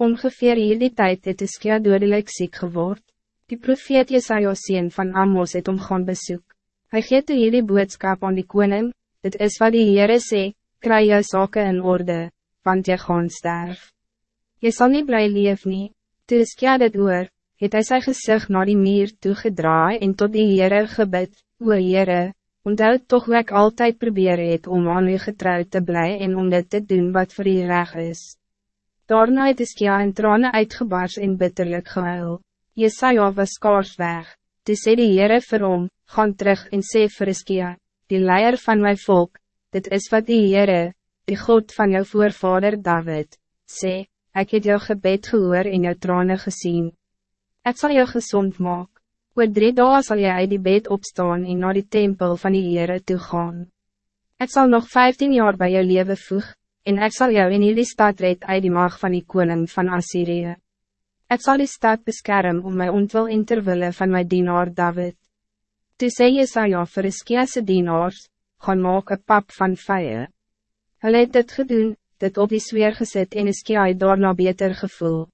Ongeveer hierdie tijd het Iskia dodelijk ziek geword. Die profeet Jesaja sien van Amos het om gaan bezoek. Hij geeft toe hierdie boodskap aan die koning, dit is wat die Heere sê, kry jou sake in orde, want jy gaan sterf. Jy sal nie bly leef nie. Toe Iskia dit oor, het hy sy gezicht naar die muur toegedraai en tot die Heere gebid, O Heere, onthou toch hoe ek altyd probeer het om aan u getrouw te bly en om dit te doen wat voor u reg is. Daarna het Iskia in trane uitgebars en bitterlijk gehuil. Jesaja was kaars weg. Toe sê die Heere vir hom, gaan terug en sê vir Iskia, die leier van mijn volk, dit is wat die Heere, die God van jou voorvader David, sê, ik het jou gebed gehoor en jou trane gezien. Ik zal jou gezond maken. Oor drie dagen zal jy uit die bed opstaan en naar die tempel van die Heere toe gaan. Ik zal nog vijftien jaar bij jou leven voeg, en ik zal jou in die stad red uit die mag van die koning van Assyrië. Ik zal die stad beschermen om mij ontwil in terwille van mijn dienaar David. Toe sê Jesaja vir Iskiase dienaars, gaan maak een pap van vijie. Hulle het dit gedoen, dit op die sfeer gezet en Iskia het daarna beter gevoel.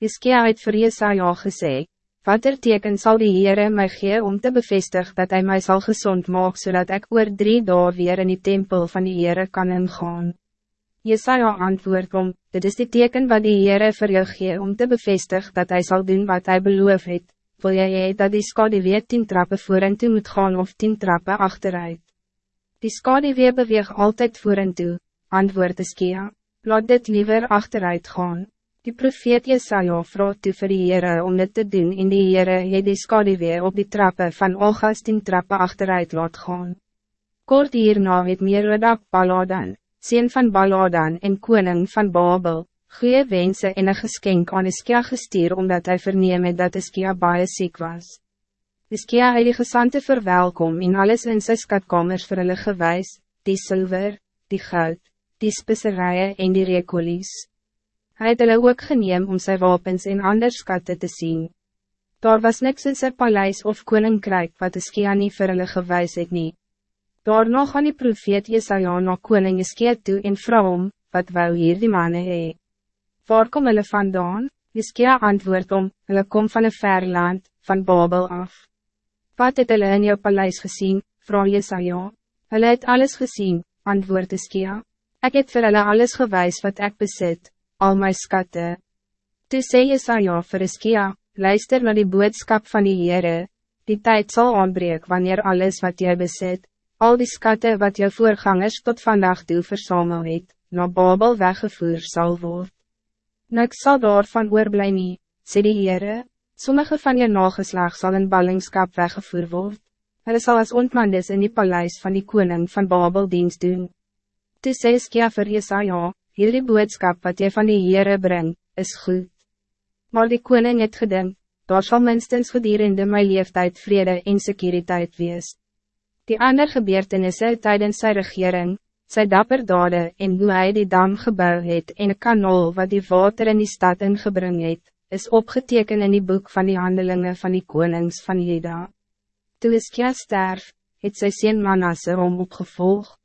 Iskia het vir Jesaja gesê, wat er teken sal die Heere my gee om te bevestigen dat hij mij zal gezond maak zodat ik oor drie dagen weer in die tempel van die Heere kan ingaan. Jesaja antwoord om, dit is die teken wat die Heere vir jou gee om te bevestigen dat hij zal doen wat hij beloof het, wil jy hee dat die skadewee tien trappe voor en toe moet gaan of tien trappe achteruit. Die skadewee beweeg altijd voor en toe, antwoord Iskia, laat dit liever achteruit gaan. Die profeet Jesaja vraag toe vir die Heere om dit te doen en die Heere het die skadewee op die trappe van Olgas tien trappe achteruit laat gaan. Kort hierna het Merodak Baladan, sien van Baladan en koning van Babel, goeie wense en een geskenk aan Iskia gestuur omdat hij verneem het dat Iskia baie ziek was. Iskia het die gesante verwelkom en alles in sy skatkamers vir hulle gewys, die zilver, die goud, die spisserijen en die rekolies. Hij het hulle ook geneem om zijn wapens en ander skatte te zien. Daar was niks in sy paleis of koninkrijk wat Iskia nie vir hulle gewys het nie. Daarna gaan die profeet Jesaja na koning Iskia toe en vrou om, wat wou hier die manne hee. Waar kom hulle vandaan? Iskia antwoord om, hulle kom van een ver land, van Babel af. Wat het hulle in jou paleis gezien? vrou Jesaja. Hulle het alles gezien, antwoord Iskia. Ik heb vir hulle alles gewijs wat ik bezit, al my skatte. Toe sê Jesaja vir Iskia, luister naar die boodskap van die Heere, die tijd zal aanbreek wanneer alles wat jy bezit, al die skatte wat jou voorgangers tot vandaag toe versamel het, na Babel weggevoer zal worden. Niks zal daarvan oorblij nie, sê die Heere, sommige van je nageslag zal in ballingskap weggevoer worden. Hulle sal as ontmandes in die paleis van die koning van Babel dienst doen. Toe sê Skia vir Jesaja, hierdie boodskap wat jy van die Heere bring, is goed. Maar die koning het gedink, daar sal minstens gedurende my leeftijd vrede en sekuriteit wees. Die ander gebeurtenisse tijdens zijn regering, sy dapper dade en hoe hy die dam gebouw het en een kanol wat die water in die stad ingebring het, is opgeteken in die boek van die handelingen van die konings van Jeda. Toe is sterf, het sy sien Manasse om opgevolgd.